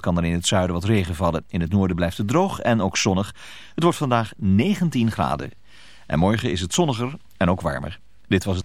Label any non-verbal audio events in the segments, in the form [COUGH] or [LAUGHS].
Kan er in het zuiden wat regen vallen. In het noorden blijft het droog en ook zonnig. Het wordt vandaag 19 graden. En morgen is het zonniger en ook warmer. Dit was het.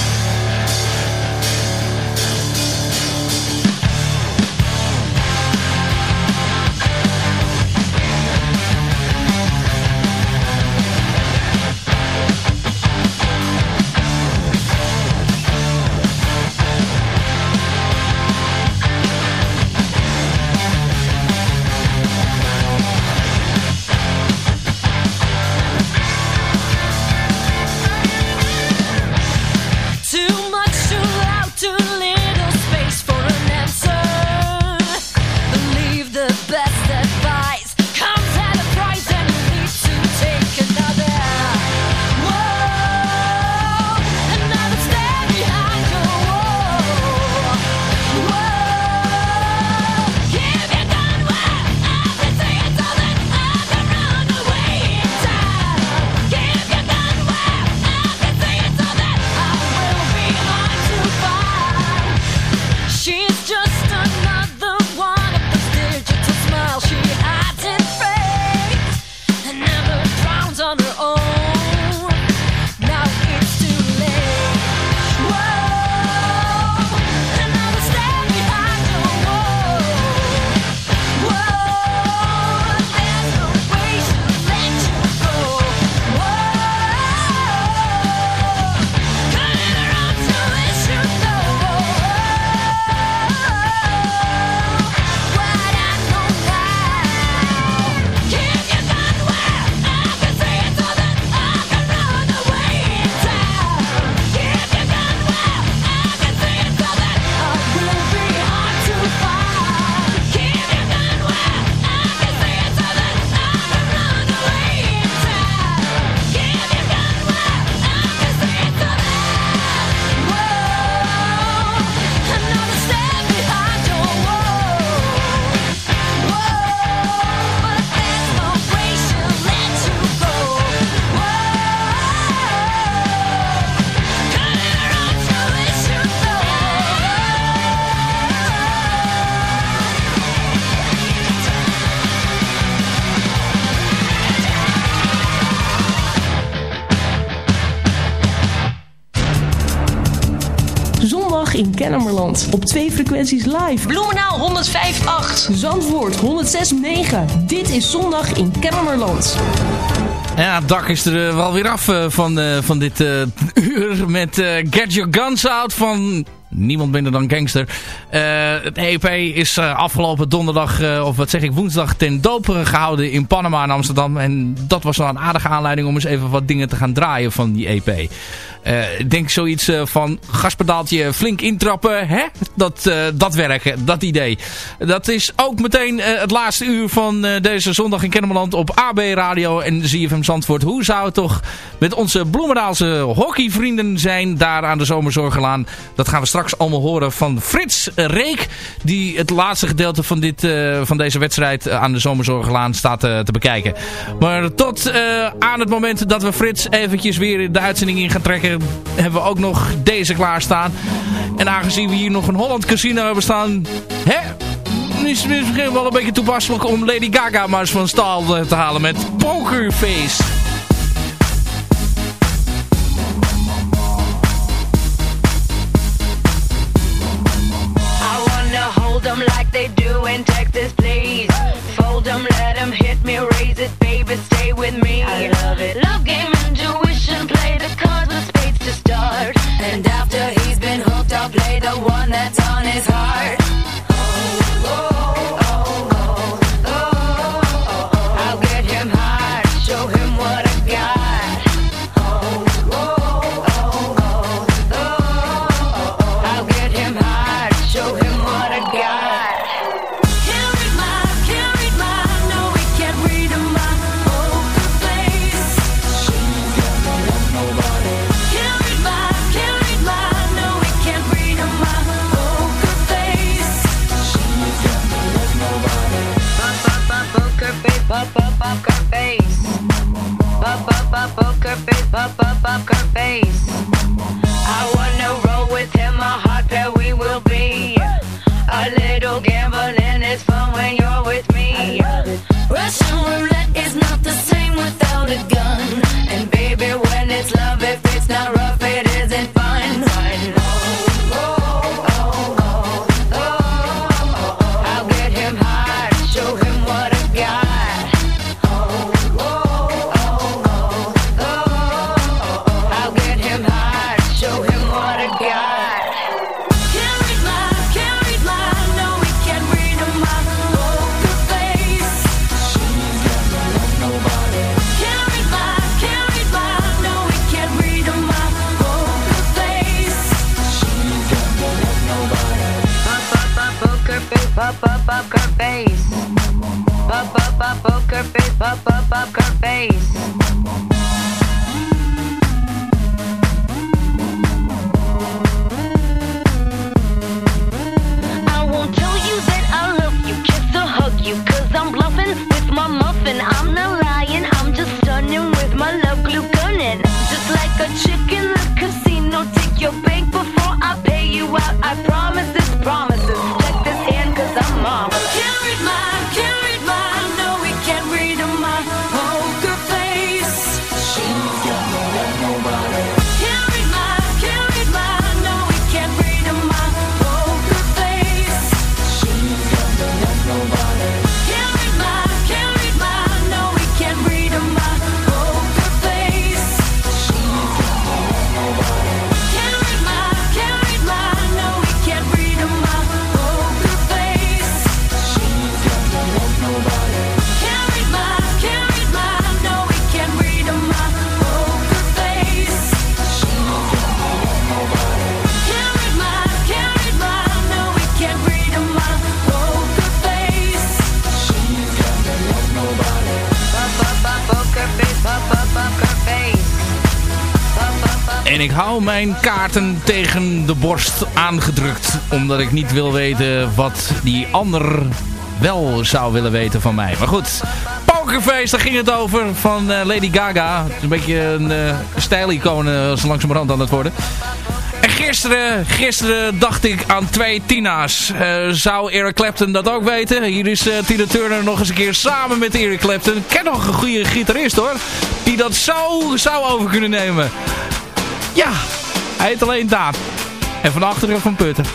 Op twee frequenties live. Bloemenaal 105.8. Zandvoort 106.9. Dit is zondag in Kennemerland. Ja, het dak is er wel weer af van, van dit uh, [LAUGHS] uur met uh, Get Your Guns Out van Niemand minder dan Gangster. het EP is afgelopen donderdag, of wat zeg ik, woensdag ten doop gehouden in Panama en Amsterdam. En dat was wel een aardige aanleiding om eens even wat dingen te gaan draaien van die EP. Ik denk zoiets van gaspedaaltje flink intrappen. Hè? Dat, dat werken, dat idee. Dat is ook meteen het laatste uur van deze zondag in Kennemerland op AB Radio en ZFM Zandvoort. Hoe zou het toch met onze Bloemendaalse hockeyvrienden zijn daar aan de Zomerzorgelaan? Dat gaan we straks allemaal horen van Frits Reek. Die het laatste gedeelte van, dit, van deze wedstrijd aan de Zomerzorgelaan staat te bekijken. Maar tot aan het moment dat we Frits eventjes weer de uitzending in gaan trekken... hebben we ook nog deze klaarstaan. En aangezien we hier nog een Holland Casino hebben staan... Hè? is misschien wel een beetje toepasselijk om Lady Gaga maar eens van stal te halen met Pokerface. Bop up up her face. Bop up poker face. Bop up up her face. Mijn kaarten tegen de borst aangedrukt. Omdat ik niet wil weten wat die ander wel zou willen weten van mij. Maar goed, Pokerface, daar ging het over van uh, Lady Gaga. Het is een beetje een uh, stijlicoon uh, zo langzamerhand aan het worden. En gisteren, gisteren dacht ik aan twee Tina's. zou Eric Clapton dat ook weten? Hier is Tina Turner nog eens een keer samen met Eric Clapton. Ik ken nog een goede gitarist hoor. Die dat zo zou over kunnen nemen. Ja, hij heet alleen Daan. En van achteren van Putten.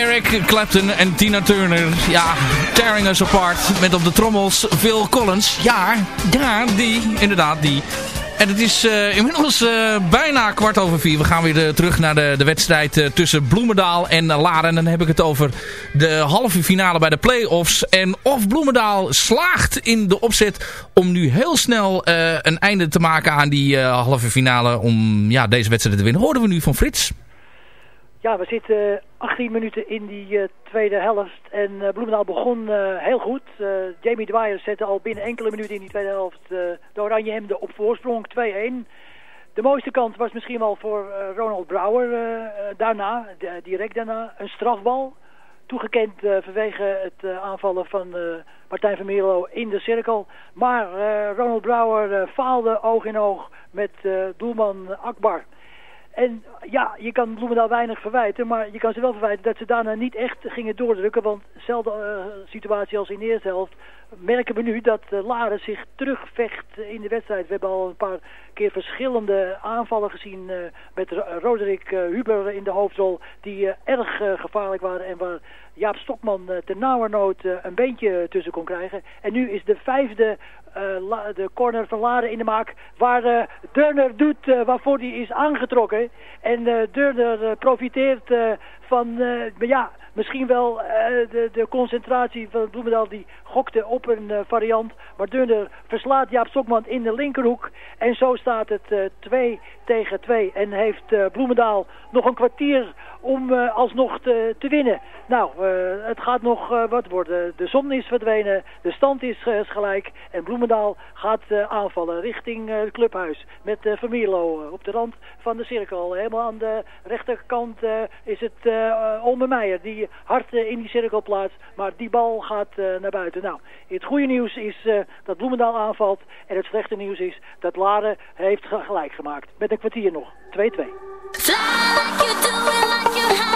Eric Clapton en Tina Turner. Ja, tearing us apart. Met op de trommels Phil Collins. Ja, daar, die, inderdaad, die. En het is uh, inmiddels uh, bijna kwart over vier. We gaan weer de, terug naar de, de wedstrijd tussen Bloemendaal en Laren. En dan heb ik het over de halve finale bij de play-offs. En of Bloemendaal slaagt in de opzet om nu heel snel een einde te maken aan die halve finale. Om ja, deze wedstrijd te winnen. Hoorden we nu van Frits? Ja, we zitten 18 minuten in die uh, tweede helft. En uh, Bloemendaal begon heel goed. Jamie Dwyer zette al binnen enkele minuten in die tweede helft de Oranje Hemden op voorsprong 2-1. De mooiste kant was misschien wel voor Ronald Brouwer daarna, direct daarna. Een strafbal, toegekend vanwege het aanvallen van Martijn van Mierlo in de cirkel. Maar Ronald Brouwer faalde oog in oog met doelman Akbar. En ja, je kan Bloemendaal weinig verwijten, maar je kan ze wel verwijten dat ze daarna niet echt gingen doordrukken. Want dezelfde uh, situatie als in de eerste helft merken we nu dat uh, Laren zich terugvecht in de wedstrijd. We hebben al een paar keer verschillende aanvallen gezien uh, met Roderick Huber in de hoofdrol. Die erg gevaarlijk waren en waar Jaap Stokman ten nauwernood een beentje tussen kon krijgen. En nu is de vijfde de corner van Laren in de maak waar Durner doet waarvoor hij is aangetrokken. En Durner uh, profiteert van, ja, misschien wel de, de, concentratie van Bloemendaal die gokte op een variant. Maar Durner verslaat Jaap Stokman in de linkerhoek. En zo staat het 2 tegen 2. En heeft Bloemendaal nog een kwartier om alsnog te, te winnen. Nou, het gaat nog wat worden. De zon is verdwenen, de stand is, gelijk. En Bloemendaal gaat aanvallen richting het clubhuis. Met Vermierlo op de rand van de cirkel. Helemaal aan de rechterkant is het uh, Meijer die hard in die cirkel plaatst. Maar die bal gaat naar buiten. Nou, het goede nieuws is dat Bloemendaal aanvalt. En het slechte nieuws is dat Laren heeft gelijk gemaakt. Met een kwartier nog. 2-2. Fly like you do it like you have.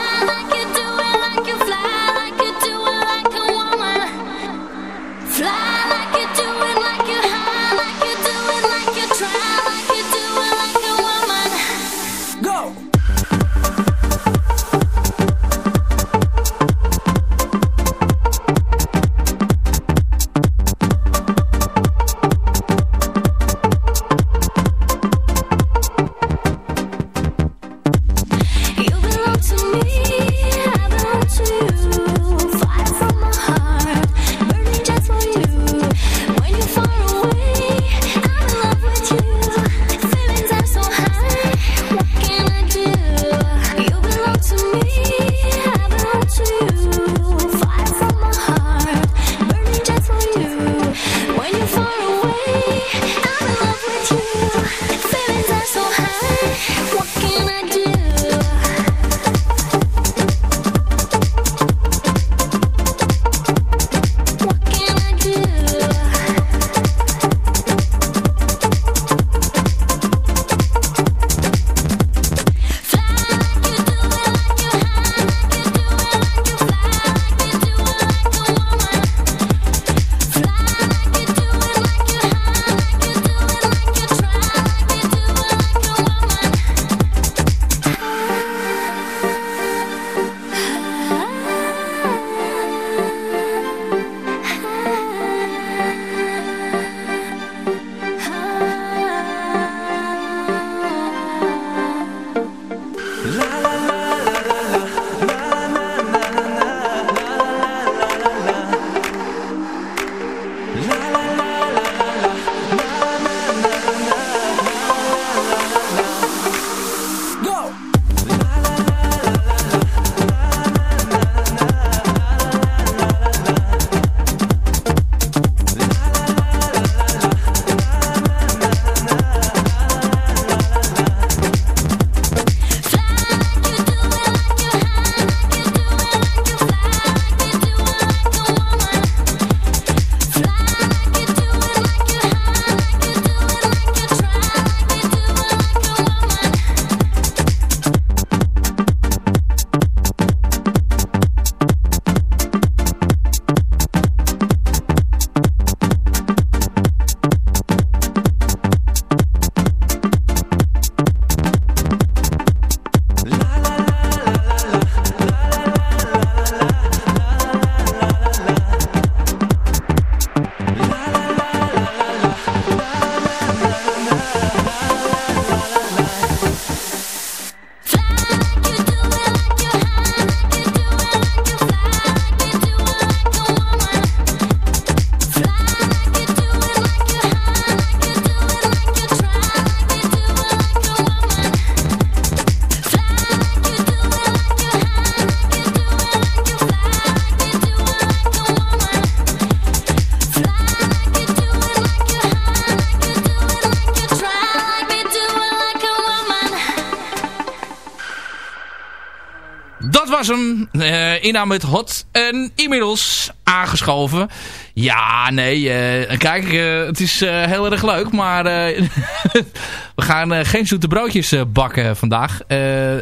Uh, Ina met Hot. En inmiddels aangeschoven. Ja, nee. Uh, kijk, uh, het is heel erg leuk. Maar [LAUGHS] we gaan geen zoete broodjes bakken vandaag.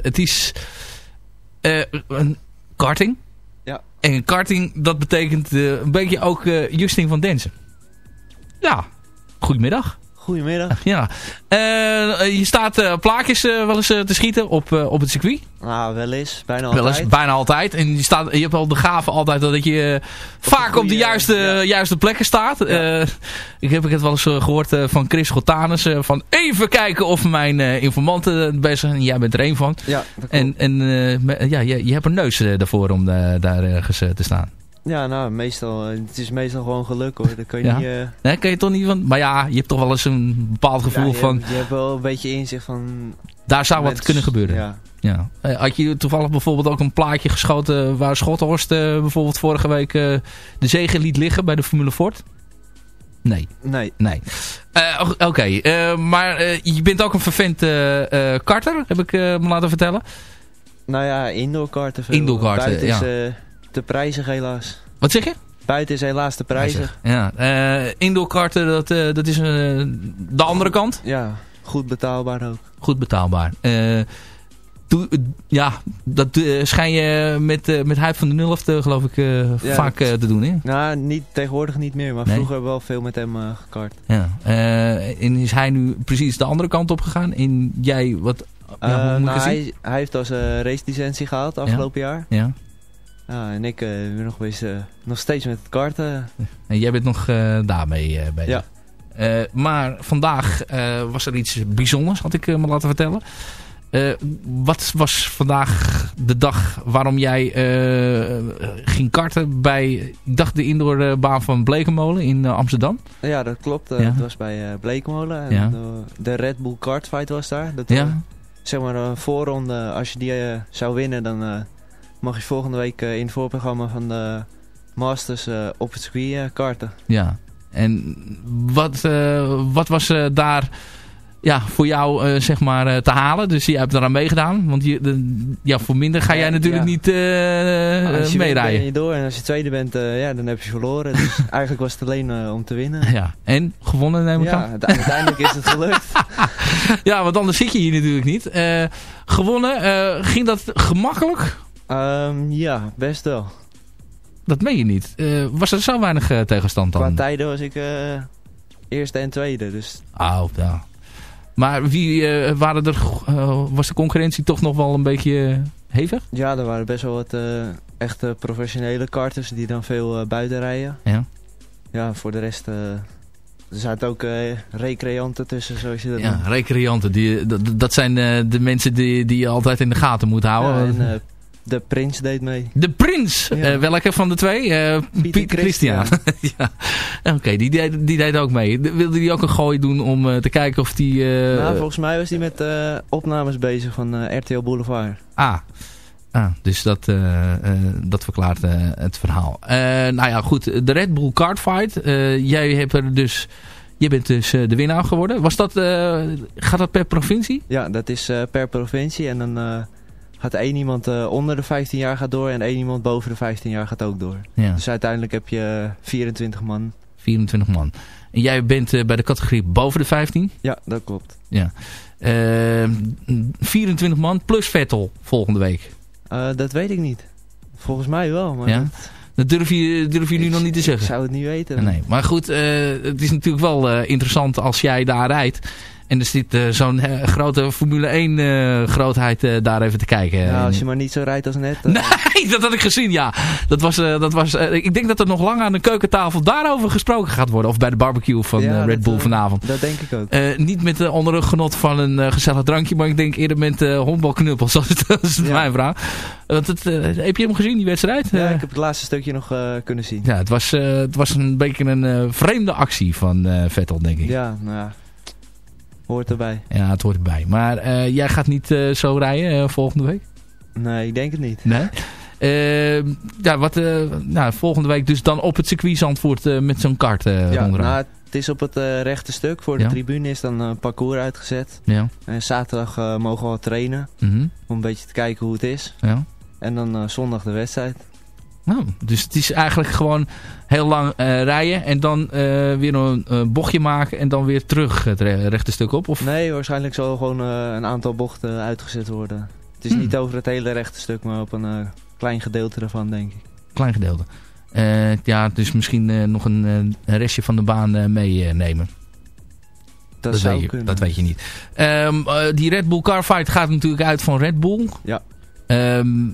het is een karting. Ja. En karting, dat betekent een beetje ook Justin van Densen. Ja, goedemiddag. Goedemiddag. [LAUGHS] Ja. Uh, je staat uh, plaatjes uh, wel eens te schieten op, op het circuit? Nou, wel eens. Bijna altijd. Wel eens, bijna altijd. En je, staat, je hebt al de gave altijd dat je vaak op, goeie, op de juiste, ja. juiste plekken staat. Ja. ik heb het wel eens gehoord van Chris Gotanus. van even kijken of mijn informanten best zijn. Jij bent er één van. Ja, en en ja, je, je hebt een neus daarvoor om daar ergens te staan. Ja, nou, meestal, het is meestal gewoon geluk hoor. Dat kan je ja. niet... Uh... Nee, kan je toch niet van... Maar ja, je hebt toch wel eens een bepaald gevoel ja, je van... Hebt, je hebt wel een beetje inzicht van... Daar zou wat kunnen gebeuren. Ja. ja. Uh, had je toevallig bijvoorbeeld ook een plaatje geschoten... waar Schottenhorst uh, bijvoorbeeld vorige week de zegen liet liggen bij de Formule Ford? Nee. Nee. Nee. Oké, okay. maar je bent ook een vervent karter, heb ik me laten vertellen. Nou ja, indoor karten. Indoor karten, ja. Te prijzig helaas. Wat zeg je? Buiten is helaas te prijzig. Ja, uh, indoor karten, dat, uh, dat is uh, de andere kant? Ja, goed betaalbaar ook. Goed betaalbaar. Ja, dat schijn je met, met Hype van de Nulf geloof ik ja, vaak te doen, hè? Nou, niet, tegenwoordig niet meer, maar nee? vroeger wel veel met hem gekart. Ja. en is hij nu precies de andere kant op gegaan? En jij, wat... Ja, nou, hij, hij heeft als race licentie gehaald afgelopen ja? jaar. Ja. Ja, en ik uh, ben nog, bezig, uh, nog steeds met het karten. [LAUGHS] En jij bent nog uh, daarmee bezig? Ja. maar vandaag was er iets bijzonders, had ik me laten vertellen. wat was vandaag de dag waarom jij ging karten bij, ik dacht de indoorbaan van Blekenmolen in Amsterdam? Ja, dat klopt. Ja. Het was bij Blekenmolen. Ja. De, Red Bull Kart Fight was daar. Dat ja. zeg maar een voorronde, als je die zou winnen, dan mag je volgende week uh, in het voorprogramma van de Masters uh, op het circuit uh, karten. Ja, en wat, wat was daar ja, voor jou zeg maar te halen? Dus je hebt eraan meegedaan, want je, de, ja, voor minder ga jij natuurlijk ja. niet je meerijden. ben je door en als je tweede bent, ja, dan heb je verloren. Dus [LAUGHS] eigenlijk was het alleen om te winnen. Ja, en gewonnen neem ik ja, aan? uiteindelijk is het gelukt. [LAUGHS] ja, want anders zit je hier natuurlijk niet. gewonnen, ging dat gemakkelijk? Um, ja, best wel. Dat meen je niet. Uh, was er zo weinig uh, tegenstand dan? Qua tijden was ik uh, eerste en tweede. Dus... Oh, ja. Maar wie waren er, was de concurrentie toch nog wel een beetje hevig? Ja, er waren best wel wat echte professionele karters die dan veel buiten rijden. Ja. Ja, voor de rest... er zaten ook recreanten tussen, zoals je dat Ja, noemt. recreanten. Die, dat, dat zijn de mensen die, die je altijd in de gaten moet houden. Ja, en, de Prins deed mee. De Prins? Ja. Uh, welke van de twee? Uh, Pieter Christian. [LAUGHS] ja. Oké, okay, die, die, die, deed ook mee. Wilde die ook een gooi doen om uh, te kijken of die... nou, volgens mij was hij met opnames bezig van RTL Boulevard. Ah. Ah, dus dat, dat verklaart het verhaal. nou ja, goed. De Red Bull Kart Fight. jij hebt er dus... Je bent dus de winnaar geworden. Was dat, gaat dat per provincie? Ja, dat is per provincie. En dan gaat één iemand uh, onder de 15 jaar gaat door en één iemand boven de 15 jaar gaat ook door. Ja. Dus uiteindelijk heb je 24 man. 24 man. En jij bent uh, bij de categorie boven de 15? Ja, dat klopt. Ja. Uh, 24 man plus Vettel volgende week? dat weet ik niet. Volgens mij wel. Maar ja? dat... Dat durf je, durf je nu nog niet te zeggen. Ik zou het niet weten. Nee, maar goed, het is natuurlijk wel interessant als jij daar rijdt. En er zit uh, zo'n uh, grote Formule 1 uh, grootheid daar even te kijken. Als je maar niet zo rijdt als net. Nee, [LAUGHS] dat had ik gezien, ja. Dat was, dat was, ik denk dat er nog lang aan de keukentafel daarover gesproken gaat worden. Of bij de barbecue van ja, Red Bull dat, vanavond. Dat denk ik ook. niet met onder een genot van een gezellig drankje, maar ik denk eerder met honkbalknuppels. Dat is, dat is ja. mijn vraag. Want het, heb je hem gezien, die wedstrijd? Ja, ik heb het laatste stukje nog kunnen zien. Ja, het was, het was een beetje een vreemde actie van Vettel, denk ik. Ja, nou ja. Hoort erbij. Ja, het hoort erbij. Maar uh, jij gaat niet uh, zo rijden uh, volgende week? Nee, ik denk het niet. Nee? [LAUGHS] ja, wat, nou, volgende week dus dan op het circuit Zandvoort met zo'n kart Ja, nou, het is op het rechte stuk. Voor de ja. tribune is dan een parcours uitgezet. Ja. En zaterdag mogen we al trainen. Mm -hmm. Om een beetje te kijken hoe het is. Ja. En dan eh, zondag de wedstrijd. Nou, dus het is eigenlijk gewoon heel lang eh, rijden en dan eh, weer een eh, bochtje maken en dan weer terug het re- rechte stuk op? Of? Nee, waarschijnlijk zal er gewoon een aantal bochten uitgezet worden. Het is Hmm. niet over het hele rechte stuk, maar op een klein gedeelte ervan, denk ik. Klein gedeelte. Ja, dus misschien nog een, restje van de baan meenemen. Dat, zou weet je, kunnen. dat weet je niet. Ehm, eh, die Red Bull Car Fight gaat natuurlijk uit van Red Bull. Ja. Ehm, eh,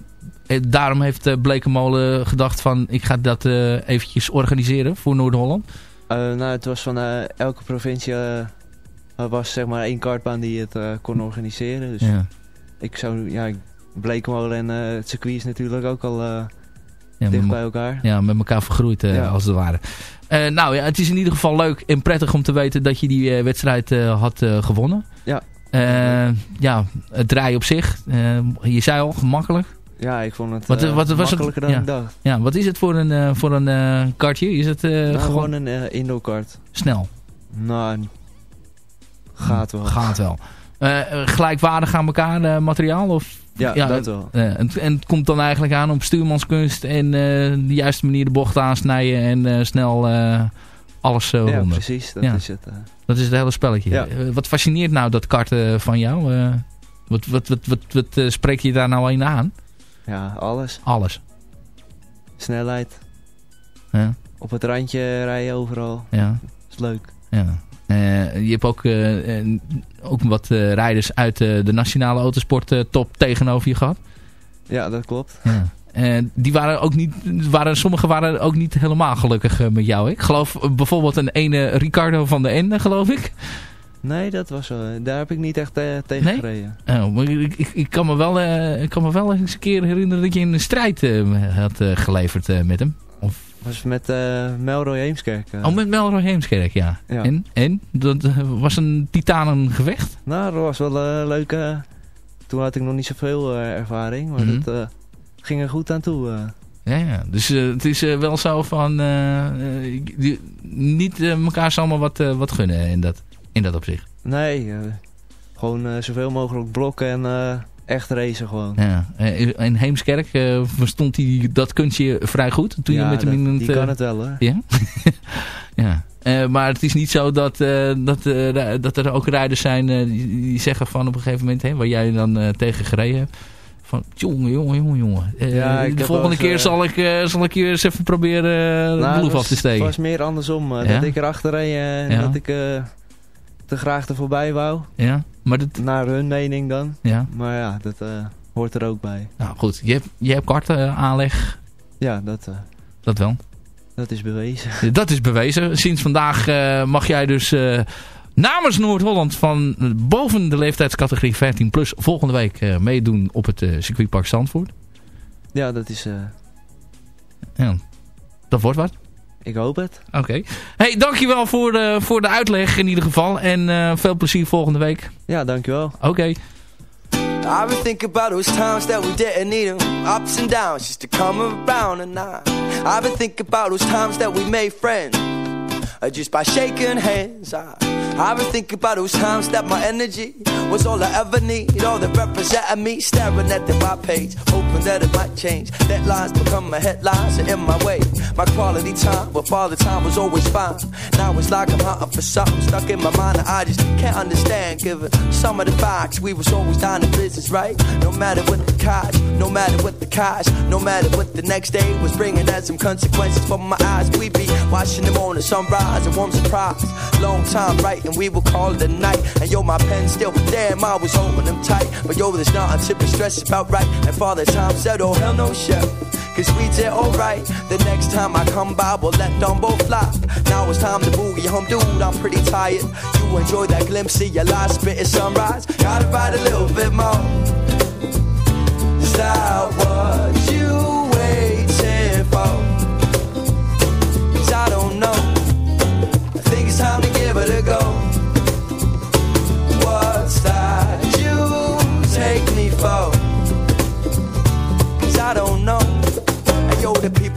daarom heeft uh, Blekenmolen gedacht van ik ga dat eh, eventjes organiseren voor Noord-Holland. Eh, nou, het was van eh, elke provincie eh, was zeg maar één kartbaan die het eh, kon organiseren. Dus Ja. ik zou, ja, Bleekmolen en eh, het circuit is natuurlijk ook al eh, Ja, dicht bij elkaar. Ja, met elkaar vergroeid eh, Ja. als het ware. Eh, nou ja, het is in ieder geval leuk en prettig om te weten dat je die eh, wedstrijd eh, had eh, gewonnen. Ja. Eh, ja, het draaien op zich. eh, je zei al, gemakkelijk. Ja, ik vond het Wat, eh, wat was het? makkelijker dan ja. ik dacht. Ja, wat is het voor een, eh, voor een eh, kartje? Is het eh, Nou, gewoon een eh, indoor kart. snel? Nou, gaat wel. Gaat wel. Eh, eh, gelijkwaardig aan elkaar eh, materiaal? Of? Ja, dat wel. eh, en, en het komt dan eigenlijk aan op stuurmanskunst en eh, de juiste manier de bocht aansnijden en eh, snel eh, alles eh Ja, precies. Dat Ja. is het. eh. Dat is het hele spelletje. Ja. Eh, wat fascineert nou dat karten van jou? Eh, wat wat, wat, wat, wat eh, spreek je daar nou in aan? Ja, alles. Alles. Snelheid. Ja, Op het randje rijden overal. ja, is leuk. ja. Eh, je hebt ook, eh, eh, ook wat rijders uit de nationale autosport top tegenover je gehad. Ja, dat klopt. Ja. Eh, die waren ook niet, waren, sommigen waren ook niet helemaal gelukkig met jou. Ik geloof bijvoorbeeld een ene Ricardo van de Ende, geloof ik. Nee, dat was wel, daar heb ik niet echt eh, tegen Nee? gereden. Oh, maar ik, ik, ik kan me wel, eh, ik kan me wel eens een keer herinneren dat je een strijd had geleverd met hem. Of, was met Melroy Heemskerk. oh, met Melroy Heemskerk, ja. Ja. En? En? Dat was een titanengevecht? Nou, dat was wel leuk. toen had ik nog niet zoveel ervaring, maar Mhm. dat ging er goed aan toe. Ja, ja. dus het is wel zo van die- niet elkaar zomaar wat, wat gunnen in dat, in dat opzicht. Nee, eh, gewoon eh, zoveel mogelijk blokken en eh, echt racen gewoon. Ja. In Heemskerk eh, verstond hij dat kunstje vrij goed toen Ja, je met hem in het... die kan het wel hoor. Ja? [LAUGHS] ja. Maar het is niet zo dat, dat, dat er ook rijders zijn die, die zeggen van op een gegeven moment, hè, waar jij dan tegen gereden hebt, van jongen, jongen, jongen, jongen. Ja, de volgende keer eens, zal, ik, zal ik je eens even proberen de Nou, het af te steken. Het was meer andersom. Dat ik erachter reed en Ja. dat ik te graag er voorbij wou. Ja, maar dat, Naar hun mening dan. ja. Maar ja, dat eh, hoort er ook bij. Nou goed, je hebt, je hebt kartaanleg, Ja, dat, eh, dat wel. dat is bewezen. [LAUGHS] Dat is bewezen. Sinds vandaag eh, mag jij dus eh, namens Noord-Holland van eh, boven de leeftijdscategorie 15 plus volgende week eh, meedoen op het eh, circuitpark Zandvoort. Ja, dat is... eh, Ja, dat wordt wat. Ik hoop het. Oké. Hey, dankjewel voor de, voor de uitleg in ieder geval. En eh, veel plezier volgende week. Ja, dankjewel. Oké. I been thinking about those times that we didn't need 'em, Ups and downs just to come around and I I've been thinking about those times that we made friends uh, Just by shaking hands I, I've been thinking about those times that my energy Was all I ever need. All that represented me Staring at the white page Hoping that it might change. That Deadlines become my headlines And in my way. My quality time With all the time was always fine. Now it's like I'm hunting for something Stuck in my mind that I just can't understand. Given some of the facts We was always down in business, right? No matter what the cost No matter what the cost No matter what the next day was bringing As some consequences for my eyes. We be watching the morning sunrise And warm surprise Long time writing We will call it a night And yo, my pen still Damn, I was holding them tight But yo, there's nothing to be stressed about, right? And Father Time said, oh, hell no, chef Cause we did alright. The next time I come by, we'll let Dumbo fly. Now it's time to boogie home, dude. I'm pretty tired. You enjoy that glimpse of your last bit of sunrise. Gotta ride a little bit more. Is that what you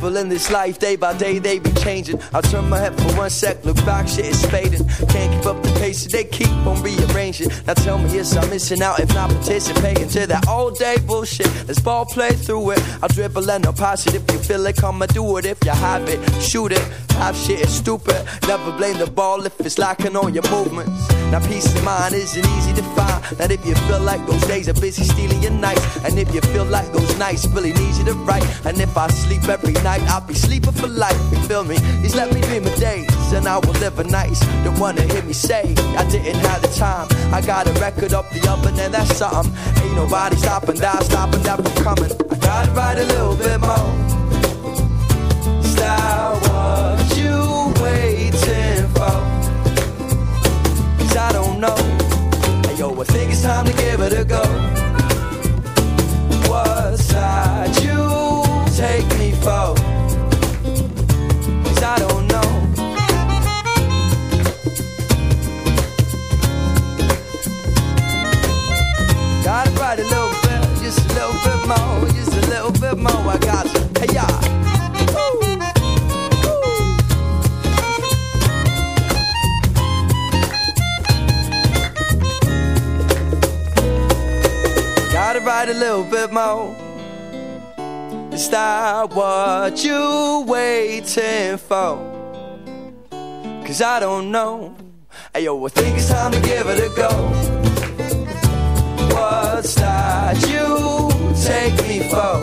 people in this life, day by day, they be changing. I turn my head for one sec, look back, shit is fading. Can't keep up the pace, so they keep on rearranging. Now tell me, yes, I'm missing out if not participating to that all day bullshit. Let's ball play through it. I'll dribble and I'll pass it if you feel come and do it. If you have it, shoot it. Half shit is stupid. Never blame the ball if it's lacking on your movements. Now peace of mind isn't easy to find. That if you feel like those days are busy stealing your nights, and if you feel like those nights really need you to write, and if I sleep every night, I'll be sleeping for life. You feel me? He's let me dream of days, and I will live a. Don't wanna hear me say I didn't have the time. I got a record up the oven, and that's something. Ain't nobody stopping that, stopping that from coming. I gotta write a little bit more. Style what you waiting for. Cause I don't know. Hey, yo, I think it's time to give it a go. What side you take a little bit more. Is that what you waiting for? Cause I don't know. Hey yo, I think it's time to give it a go. What's that you take me for?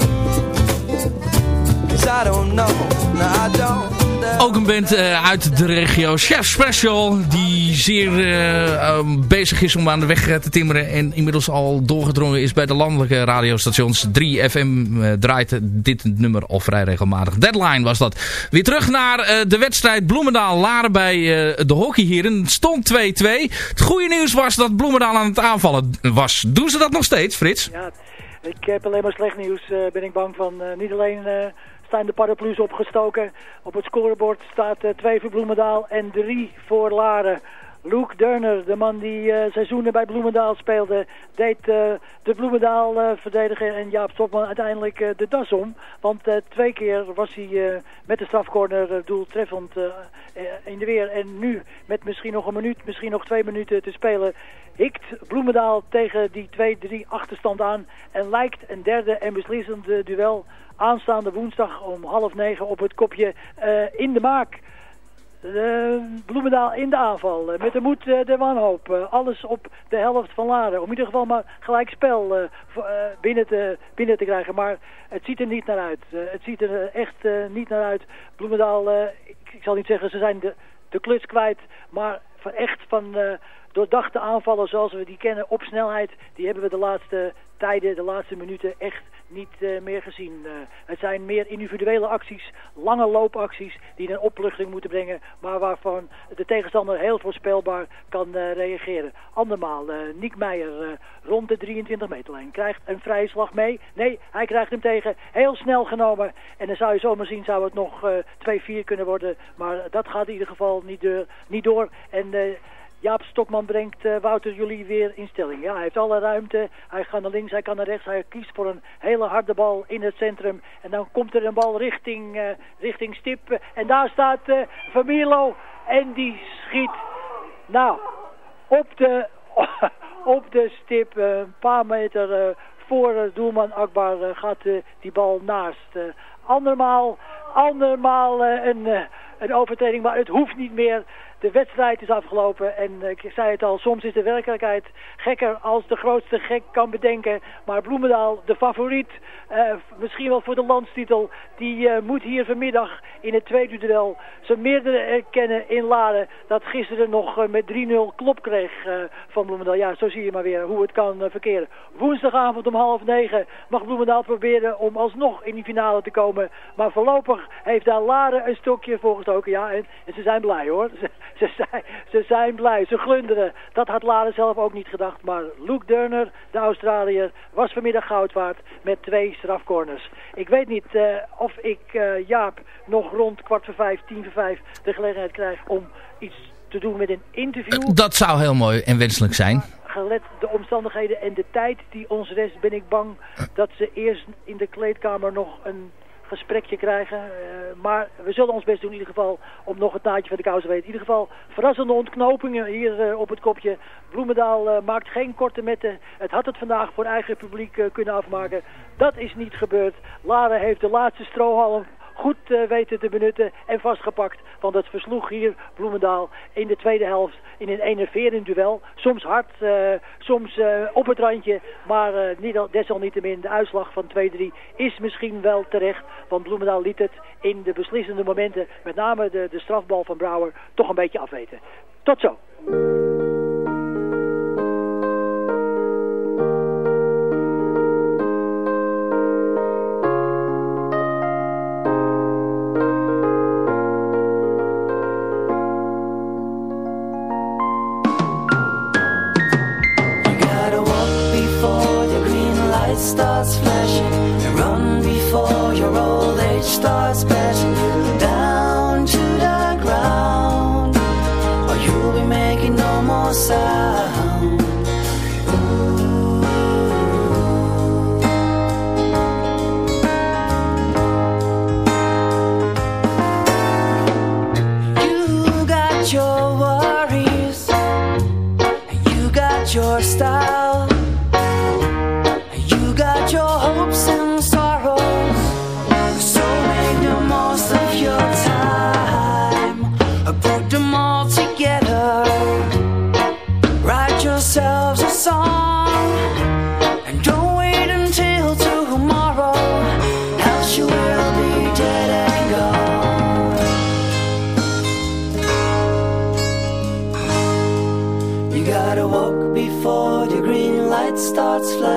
Cause I don't know. No, I don't. Ook een band eh, uit de regio, Chef Special, die zeer eh, um, bezig is om aan de weg eh, te timmeren en inmiddels al doorgedrongen is bij de landelijke radiostations. 3FM eh, draait dit nummer al vrij regelmatig. Deadline was dat. Weer terug naar eh, de wedstrijd Bloemendaal-Laren bij eh, de hockeyheren. Het stond 2-2. Het goede nieuws was dat Bloemendaal aan het aanvallen was. Doen ze dat nog steeds, Frits? Ja, ik heb alleen maar slecht nieuws, eh, ben ik bang van. Eh, niet alleen eh, staan de paraplu's opgestoken. Op het scorebord staat eh, twee voor Bloemendaal en drie voor Laren. Luke Durner, de man die eh, seizoenen bij Bloemendaal speelde, deed eh, de Bloemendaal eh, verdediger en Jaap Stokman uiteindelijk eh, de das om. Want eh, twee keer was hij eh, met de strafcorner eh, doeltreffend eh, eh, in de weer. En nu met misschien nog een minuut, misschien nog twee minuten te spelen, hikt Bloemendaal tegen die 2-3 achterstand aan. En lijkt een derde en beslissend eh, duel aanstaande woensdag om half negen op het kopje eh, in de maak. Eh, Bloemendaal in de aanval. eh, met de moed de wanhoop. alles op de helft van Laren. Om in ieder geval maar gelijk spel binnen, te, binnen te krijgen. Maar het ziet er niet naar uit. Het ziet er echt niet naar uit. Bloemendaal, ik, ik zal niet zeggen ze zijn de, de kluts kwijt. Maar van echt van doordachte aanvallen zoals we die kennen op snelheid. Die hebben we de laatste tijden, de laatste minuten echt niet eh, meer gezien. Eh, het zijn meer individuele acties, lange loopacties die een opluchting moeten brengen, maar waarvan de tegenstander heel voorspelbaar kan eh, reageren. Andermaal, Niek Meijer rond de 23 meterlijn krijgt een vrije slag mee. Nee, hij krijgt hem tegen, heel snel genomen. En dan zou je zomaar zien, zou het nog eh 2-4 kunnen worden, maar dat gaat in ieder geval niet, door. Niet door. En... Jaap Stokman brengt eh, Wouter jullie weer in stelling. Ja, hij heeft alle ruimte. Hij gaat naar links, hij kan naar rechts. Hij kiest voor een hele harde bal in het centrum. En dan komt er een bal richting, eh, richting Stip. En daar staat Vermierlo. En die schiet, nou, op de, [LAUGHS] op de stip. een paar meter voor doelman Akbar gaat die bal naast. Andermaal, andermaal een, een overtreding, maar het hoeft niet meer. De wedstrijd is afgelopen en eh, ik zei het al, soms is de werkelijkheid gekker als de grootste gek kan bedenken. Maar Bloemendaal, de favoriet, eh, misschien wel voor de landstitel, die eh, moet hier vanmiddag in het tweede duel zijn meerdere erkennen in Laren. Dat gisteren nog met 3-0 klop kreeg van Bloemendaal. Ja, zo zie je maar weer hoe het kan verkeren. Woensdagavond om half negen mag Bloemendaal proberen om alsnog in die finale te komen. Maar voorlopig heeft daar Laren een stokje voor gestoken. Ja, en, en ze zijn blij hoor. [LAUGHS] Ze, zijn, ze zijn blij, ze glunderen. Dat had Laren zelf ook niet gedacht. Maar Luke Durner, de Australiër, was vanmiddag goud waard met twee strafcorners. Ik weet niet eh, of ik eh, Jaap nog rond kwart voor vijf, tien voor vijf de gelegenheid krijg om iets te doen met een interview. Dat zou heel mooi en wenselijk zijn. Gelet de omstandigheden en de tijd die ons rest, ben ik bang dat ze eerst in de kleedkamer nog een gesprekje krijgen. Eh, maar we zullen ons best doen in ieder geval om nog een taartje van de kous te weten. In ieder geval verrassende ontknopingen hier eh, op het kopje. Bloemendaal eh, maakt geen korte metten. Het had het vandaag voor eigen publiek kunnen afmaken. Dat is niet gebeurd. Laren heeft de laatste strohalm goed eh, weten te benutten en vastgepakt. Want dat versloeg hier Bloemendaal in de tweede helft in een enerverend duel. Soms hard, eh, soms eh, op het randje, maar niet, desalniettemin de uitslag van 2-3 is misschien wel terecht. Want Bloemendaal liet het in de beslissende momenten, met name de, de strafbal van Brouwer, toch een beetje afweten. Tot zo.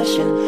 passion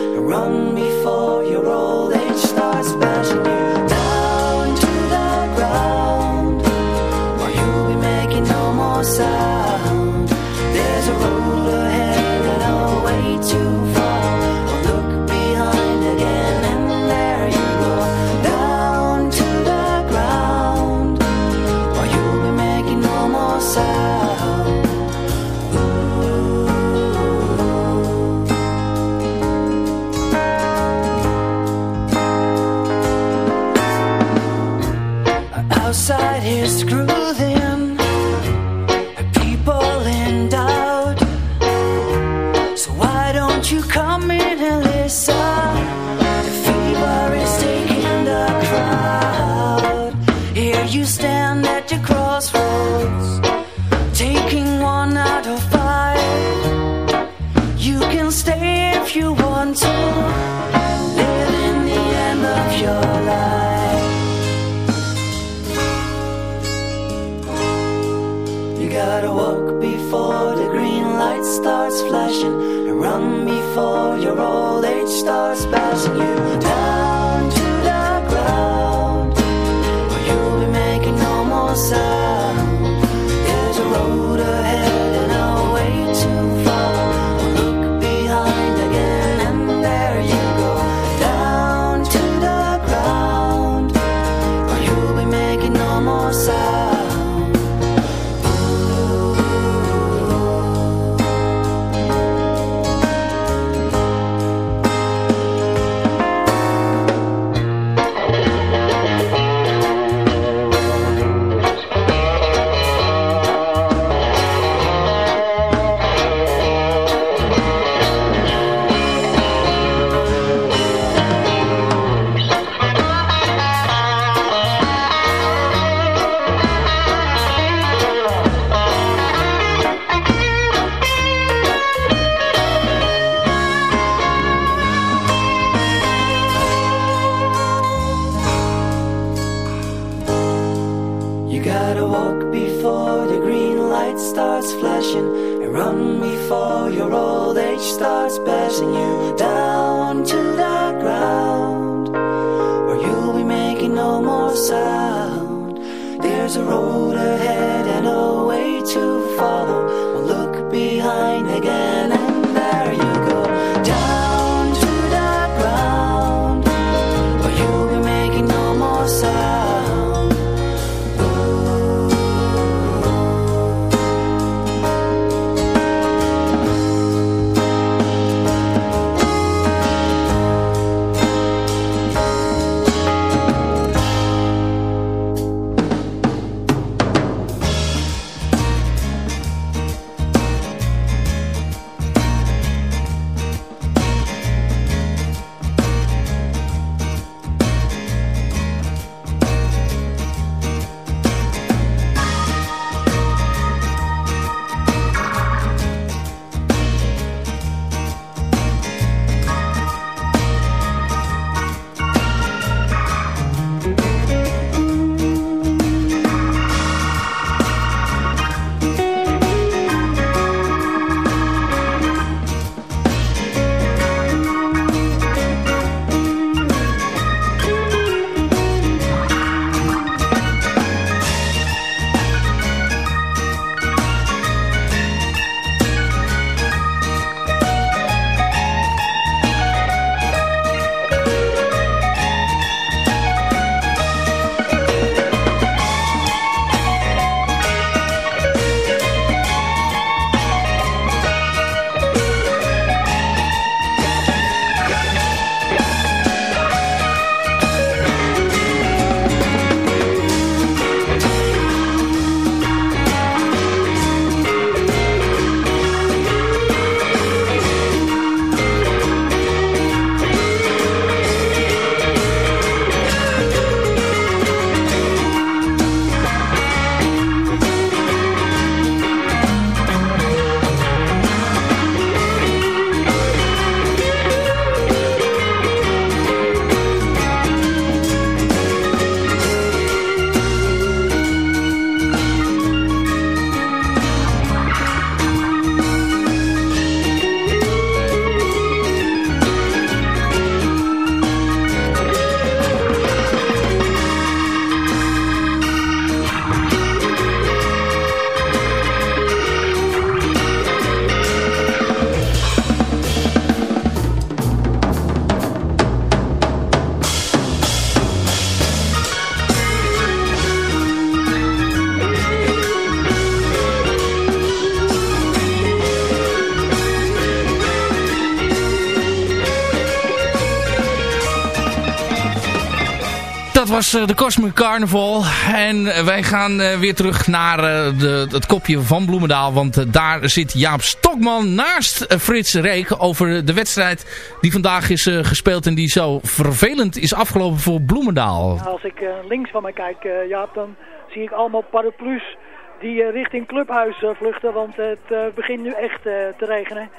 was eh, de Cosmic Carnival. En eh, wij gaan eh, weer terug naar de, het kopje van Bloemendaal. Want daar zit Jaap Stokman naast Frits Reek over de wedstrijd die vandaag is gespeeld. En die zo vervelend is afgelopen voor Bloemendaal. Nou, Als ik links van mij kijk, Jaap, dan zie ik allemaal paraplu's die richting Clubhuis vluchten. Want het begint nu echt te regenen.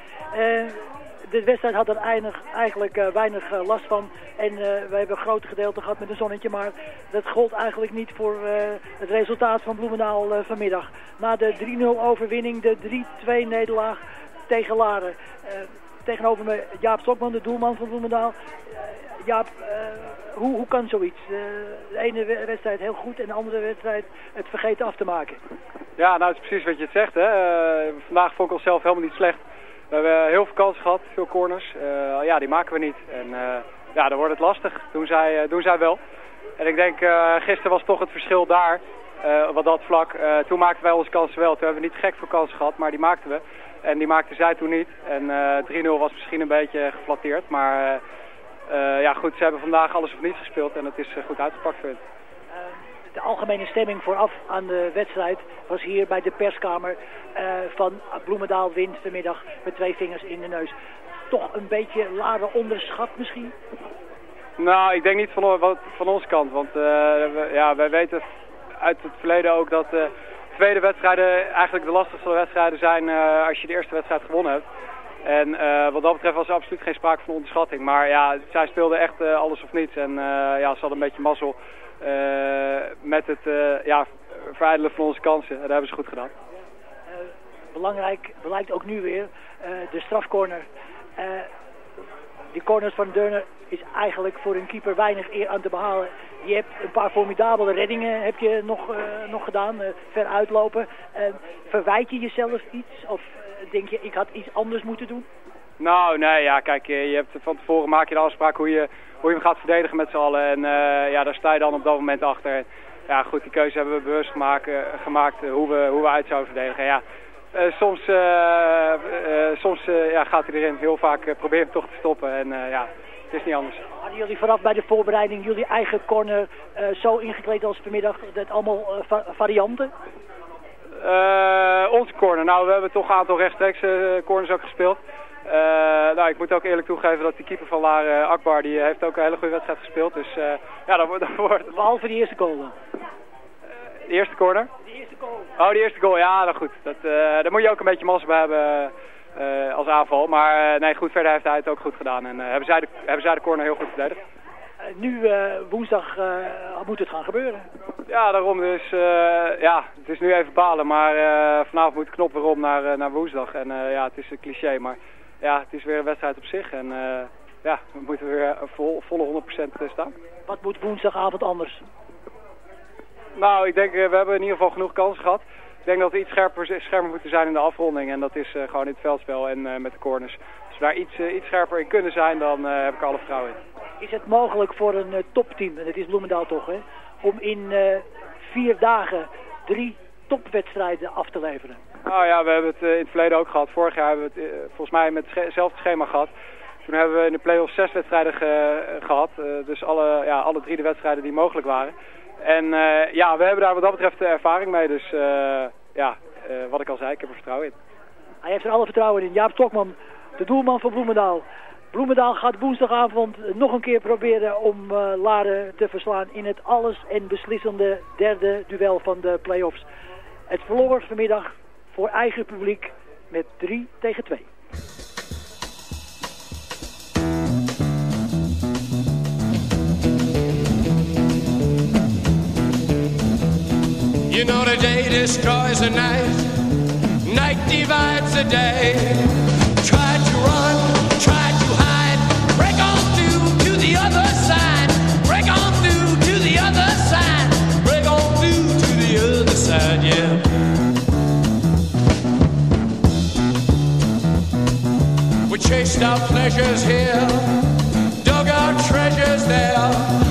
De wedstrijd had er einig, eigenlijk eh, weinig eh, last van. En eh, we hebben een groot gedeelte gehad met een zonnetje. Maar dat gold eigenlijk niet voor het resultaat van Bloemendaal vanmiddag. Na de 3-0 overwinning, de 3-2 nederlaag tegen Laren. Tegenover me Jaap Stokman, de doelman van Bloemendaal. Jaap, hoe, hoe kan zoiets? De ene we- wedstrijd heel goed en de andere wedstrijd het vergeten af te maken. Ja, nou, het is precies wat je het zegt. Hè. Vandaag vond ik onszelf helemaal niet slecht. We hebben heel veel kansen gehad, veel corners. Eh, ja, die maken we niet. En eh, ja, dan wordt het lastig. Doen zij, eh, doen zij wel. En ik denk, gisteren was toch het verschil daar. wat dat vlak. Toen maakten wij onze kansen wel. Toen hebben we niet gek veel kansen gehad, maar die maakten we. En die maakten zij toen niet. En eh 3-0 was misschien een beetje geflatteerd. Maar ja, goed, ze hebben vandaag alles of niets gespeeld. En het is goed uitgepakt, vind ik. De algemene stemming vooraf aan de wedstrijd was hier bij de perskamer eh, van Bloemendaal wint vanmiddag met twee vingers in de neus. Toch een beetje Laren onderschat misschien? Nou, ik denk niet van, van onze kant. Want eh, ja, wij weten uit het verleden ook dat de tweede wedstrijden eigenlijk de lastigste wedstrijden zijn eh, als je de eerste wedstrijd gewonnen hebt. En eh, wat dat betreft was er absoluut geen sprake van onderschatting. Maar ja, zij speelden echt eh, alles of niets. En eh, ja, ze hadden een beetje mazzel eh, met het eh, ja, verijdelen van onze kansen. En dat hebben ze goed gedaan. Belangrijk blijkt ook nu weer eh, de strafcorner. Eh, die corners van Deurner is eigenlijk voor een keeper weinig eer aan te behalen. Je hebt een paar formidabele reddingen heb je nog, eh, nog gedaan, eh, ver uitlopen. Eh, verwijt je jezelf iets of eh, denk je ik had iets anders moeten doen? Nou, nee, ja, kijk, eh, je hebt van tevoren maak je de afspraak hoe je, hoe je hem gaat verdedigen met z'n allen. En eh, ja, daar sta je dan op dat moment achter. Ja, goed, die keuze hebben we bewust gemaakt, eh, gemaakt eh, hoe, we, hoe we uit zouden verdedigen. Ja, soms soms ja, gaat hij erin. Heel vaak uh, probeer hem toch te stoppen. En ja, het is niet anders. Hadden jullie vooraf bij de voorbereiding jullie eigen corner uh, zo ingekleed als vanmiddag? Dat allemaal uh, va varianten? Uh, onze corner. Nou, we hebben toch een aantal rechtstreeks corners ook gespeeld. Uh, nou, ik moet ook eerlijk toegeven dat die keeper van Lar, uh, Akbar, die heeft ook een hele goede wedstrijd gespeeld. Dus uh, ja, dat, [LAUGHS] dat wordt... Behalve die eerste goal dan? de eerste corner? De eerste goal. Oh, die eerste goal. Ja, nou goed. Dat, daar moet je ook een beetje massa bij hebben als aanval. Maar nee, goed, verder heeft hij het ook goed gedaan. En hebben, zij de, hebben zij de corner heel goed verdedigd. nu woensdag moet het gaan gebeuren. Ja, daarom dus, ja, het is nu even balen. Maar vanavond moet de knop weer om naar, naar woensdag. En ja, het is een cliché, maar ja, het is weer een wedstrijd op zich. En uh, ja, we moeten weer vol, volle 100% staan. Wat moet woensdagavond anders? Nou, ik denk, we hebben in ieder geval genoeg kansen gehad. Ik denk dat we iets scherper, scherper moeten zijn in de afronding. En dat is uh, gewoon in het veldspel en uh, met de corners. Als we daar iets, iets scherper in kunnen zijn, dan heb ik alle vertrouwen in. Is het mogelijk voor een topteam, en het is Bloemendaal toch, hè, om in vier dagen drie topwedstrijden af te leveren? Nou ja, we hebben het in het verleden ook gehad. Vorig jaar hebben we het volgens mij met hetzelfde schema gehad. Toen hebben we in de play-offs zes wedstrijden ge gehad. Uh, dus alle, ja, alle drie de wedstrijden die mogelijk waren. En uh, ja, we hebben daar wat dat betreft ervaring mee. Dus uh, ja, wat ik al zei, ik heb er vertrouwen in. Hij heeft er alle vertrouwen in. Jaap Stokman, de doelman van Bloemendaal. Bloemendaal gaat woensdagavond nog een keer proberen om Laren te verslaan in het alles en beslissende derde duel van de play-offs. Het verloor vanmiddag voor eigen publiek met 3 tegen 2. You know the day destroys the night, night divides the day. Try to run, chased our pleasures here, dug our treasures there.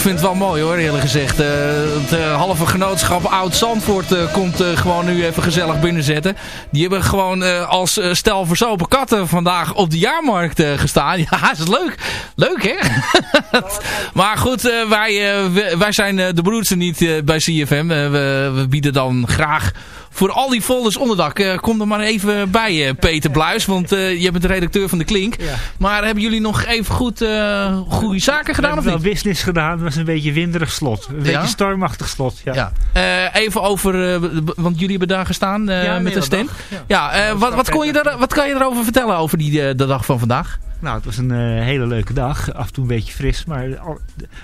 Vind het wel mooi hoor, eerlijk gezegd. Eh, het eh, halve genootschap Oud-Zandvoort eh, komt gewoon nu even gezellig binnenzetten. Die hebben gewoon als stel verzopen katten vandaag op de jaarmarkt gestaan. [LAUGHS] Ja, is leuk. Leuk hè? [LAUGHS] maar goed, wij, wij zijn de broeders niet bij CFM. We, we bieden dan graag voor al die folders onderdak. eh, kom er maar even bij, eh, Peter Bluis. Want eh, je bent de redacteur van de Klink. Maar hebben jullie nog even goed goede zaken gedaan We of hebben niet? wel business gedaan. Het was een beetje winderig slot. Een beetje stormachtig slot. Ja. Ja. Even over, want jullie hebben daar gestaan een met stand. dag, Ja, wat, wat, kon je daar, wat kan je erover vertellen over die, de dag van vandaag? Nou, het was een hele leuke dag. Af en toe een beetje fris. Maar een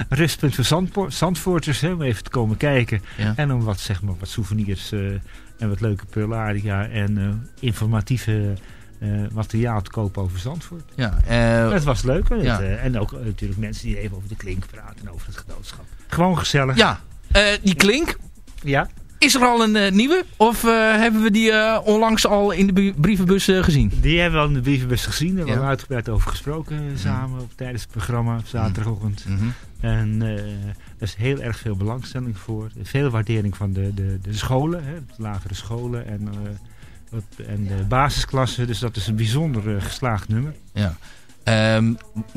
rustpunt voor Zandvoorters. Hè, om even te komen kijken. Ja. En om wat, zeg maar, wat souvenirs en wat leuke peularia en eh, informatieve eh, materiaal te kopen over Zandvoort. Ja, eh, het was leuk. ja. het, eh, en ook eh, natuurlijk mensen die even over de klink praten. en Over het genootschap. Gewoon gezellig. Ja, eh, die klink. Ja. Is er al een eh, nieuwe? Of eh, hebben we die eh, onlangs al in de brie- brievenbus gezien? Die hebben we al in de brievenbus gezien. Daar hebben we Ja. uitgebreid over gesproken eh, samen op, tijdens het programma op zaterdagochtend. Mhm. En eh er is heel erg veel belangstelling voor. Veel waardering van de, de, de scholen, hè, de lagere scholen en, wat- en de basisklassen. Dus dat is een bijzonder geslaagd nummer. Ja. Ehm,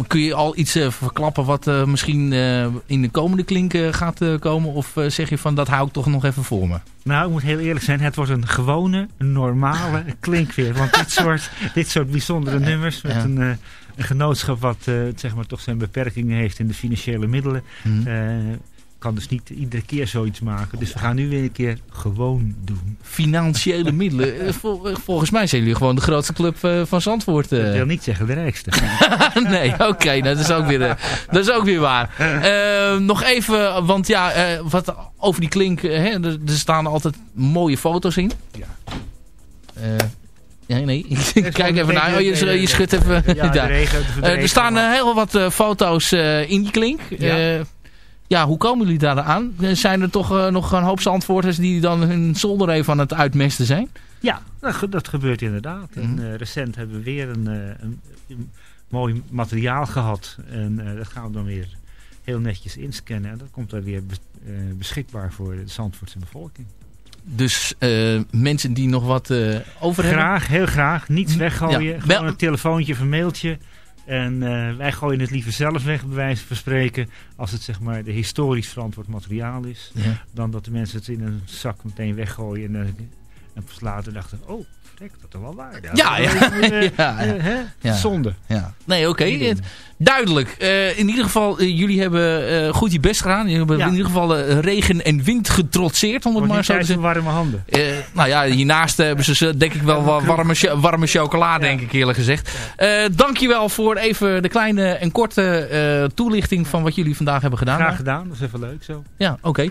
kun je al iets eh, verklappen wat eh, misschien eh, in de komende klink gaat komen? Of zeg je van dat hou ik toch nog even voor me? Nou, ik moet heel eerlijk zijn. Het wordt een gewone, normale [LAUGHS] klinkweer. Want dit soort, dit soort bijzondere nummers met Ja. een, een genootschap wat zeg maar toch zijn beperkingen heeft in de financiële middelen. Eh, kan dus niet iedere keer zoiets maken. Dus we gaan nu weer een keer gewoon doen. Financiële [LAUGHS] middelen. Eh, vol- eh, volgens mij zijn jullie gewoon de grootste club eh, van Zandvoort. Ik wil niet zeggen de rijkste. [LAUGHS] nee, oké, nou, dat, is ook weer, dat is ook weer waar. Eh, nog even, want ja, wat over die klink, hè, er, er staan altijd mooie foto's in. Ja. Eh, nee, nee, [LAUGHS] ik kijk even naar. Oh, je, je schudt even. Ja, de regen, de regen er staan heel wat foto's in die klink. Ja. Ja. hoe komen jullie daar aan? Zijn er toch eh, nog een hoop zandvoorters die dan hun zolder even aan het uitmesten zijn? Ja, dat, ge- dat gebeurt inderdaad. En Mhm. eh, recent hebben we weer een, eh, een, een mooi materiaal gehad. En dat gaan we dan weer heel netjes inscannen. En dat komt dan weer bes- beschikbaar voor de Zandvoortse bevolking. Dus mensen die nog wat eh, over hebben. Graag, heel graag. Niets weggooien. Ja, Gewoon een telefoontje of een mailtje. En eh, wij gooien het liever zelf weg, bij wijze van spreken. Als het zeg maar de historisch verantwoord materiaal is. Ja. Dan dat de mensen het in een zak meteen weggooien. En, eh, en pas later dachten, oh, verrek, dat is wel waar. Ja, ja. Eh, [LAUGHS] Ja. Zonde. Ja. Nee, oké. Duidelijk. Eh, in ieder geval, eh, jullie hebben eh, goed je best gedaan. Jullie hebben Ja. in ieder geval regen en wind getrotseerd, om het maar zo te zeggen. warme handen. Nou ja, hiernaast hebben ze denk ik wel wa- warme, warme chocola, denk ik eerlijk gezegd. Dankjewel voor even de kleine en korte toelichting van wat jullie vandaag hebben gedaan. Graag gedaan, dat is even leuk zo. Ja, oké.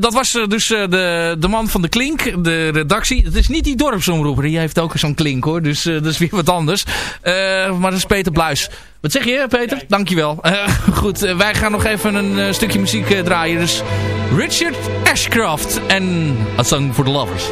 Dat was dus de, de man van de Klink, de redactie. Het is niet die dorpsomroeper, die heeft ook zo'n klink hoor. Dus dat is weer wat anders. Maar dat is Peter Bluis. Wat zeg je Peter? Dankjewel. [LAUGHS] Eh goed, eh, wij gaan nog even een eh, stukje muziek draaien. Dus Richard Ashcroft en A Song for the Lovers.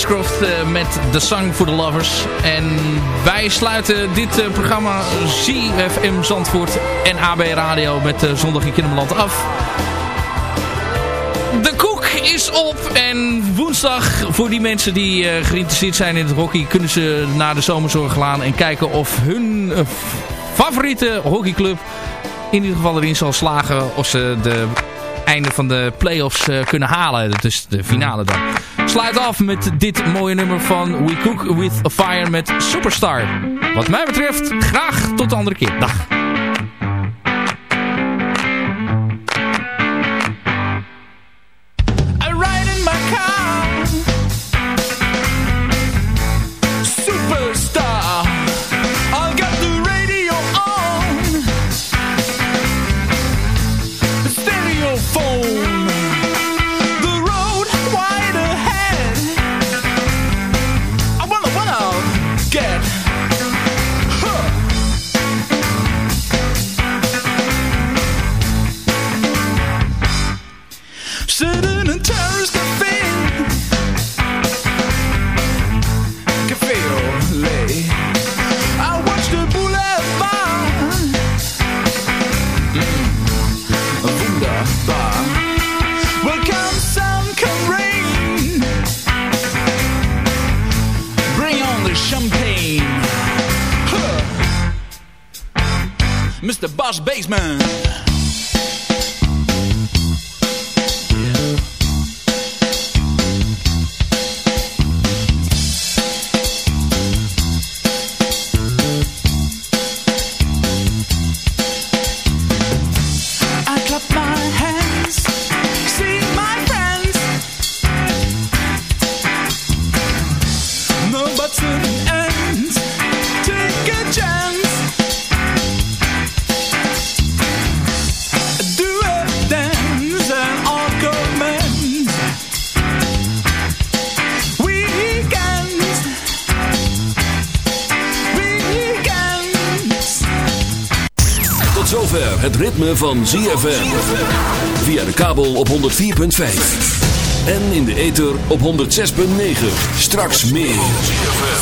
Eh, met The Song for the Lovers. En wij sluiten dit eh, programma ZFM Zandvoort en AB Radio met eh, Zondag in Kinderland af. De koek is op en woensdag voor die mensen die geïnteresseerd zijn in het hockey... kunnen ze naar de zomerzorglaan en kijken of hun favoriete hockeyclub... in ieder geval erin zal slagen of ze de einde van de playoffs kunnen halen. Dus de finale dan sluit af met dit mooie nummer van We Cook With a Fire met Superstar. Wat mij betreft, graag tot de andere keer. Dag. Ritme van ZFM. Via de kabel op 104.5. En in de ether op 106.9. Straks meer.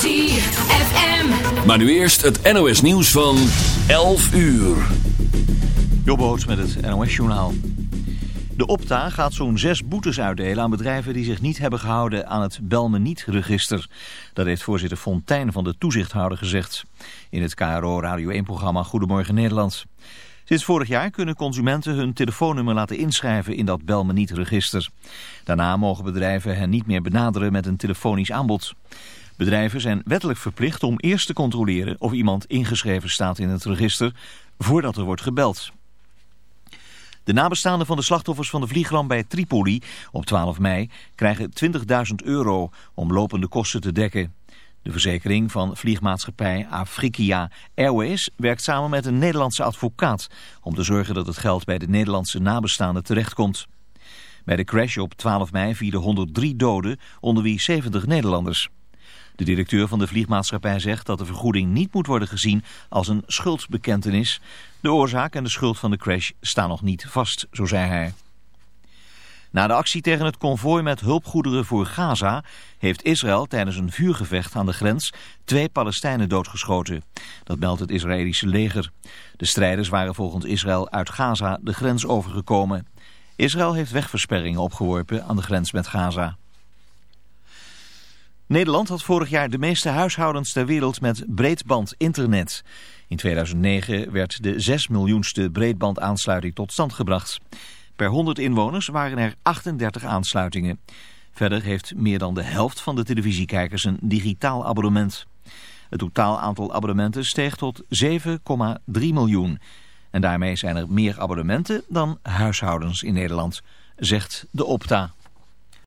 ZFM. Maar nu eerst het NOS nieuws van 11 uur. Jobboot met het NOS-journaal. De Opta gaat zo'n zes boetes uitdelen aan bedrijven die zich niet hebben gehouden aan het Belmeniet-register. Dat heeft voorzitter Fontijn van de toezichthouder gezegd. In het KRO Radio 1-programma Goedemorgen Nederland. Sinds vorig jaar kunnen consumenten hun telefoonnummer laten inschrijven in dat Belmeniet-register. Daarna mogen bedrijven hen niet meer benaderen met een telefonisch aanbod. Bedrijven zijn wettelijk verplicht om eerst te controleren of iemand ingeschreven staat in het register voordat er wordt gebeld. De nabestaanden van de slachtoffers van de vliegramp bij Tripoli op 12 mei krijgen 20.000 euro om lopende kosten te dekken. De verzekering van vliegmaatschappij Afrikia Airways werkt samen met een Nederlandse advocaat om te zorgen dat het geld bij de Nederlandse nabestaanden terechtkomt. Bij de crash op 12 mei vielen 103 doden, onder wie 70 Nederlanders. De directeur van de vliegmaatschappij zegt dat de vergoeding niet moet worden gezien als een schuldbekentenis. De oorzaak en de schuld van de crash staan nog niet vast, zo zei hij. Na de actie tegen het konvooi met hulpgoederen voor Gaza heeft Israël tijdens een vuurgevecht aan de grens twee Palestijnen doodgeschoten. Dat meldt het Israëlische leger. De strijders waren volgens Israël uit Gaza de grens overgekomen. Israël heeft wegversperringen opgeworpen aan de grens met Gaza. Nederland had vorig jaar de meeste huishoudens ter wereld met breedband internet. In 2009 werd de 6 miljoenste breedbandaansluiting tot stand gebracht. Per 100 inwoners waren er 38 aansluitingen. Verder heeft meer dan de helft van de televisiekijkers een digitaal abonnement. Het totaal aantal abonnementen steeg tot 7,3 miljoen. En daarmee zijn er meer abonnementen dan huishoudens in Nederland, zegt de Opta.